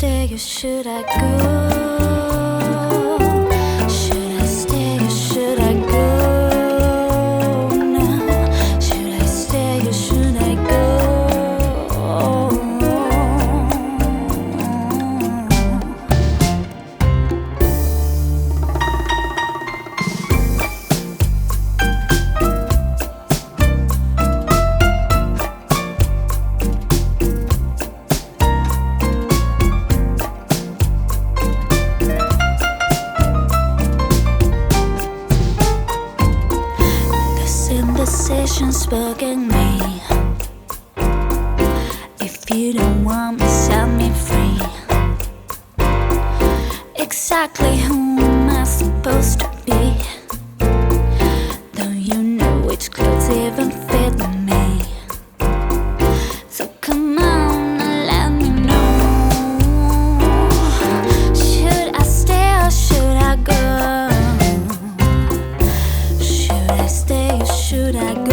stay or should I go? conversations bugging me. If you don't want me, set me free. Exactly who am I supposed to be? Don't you know which clothes even fit me. So come on, let me know. Should I stay or should I go? Should I could I go?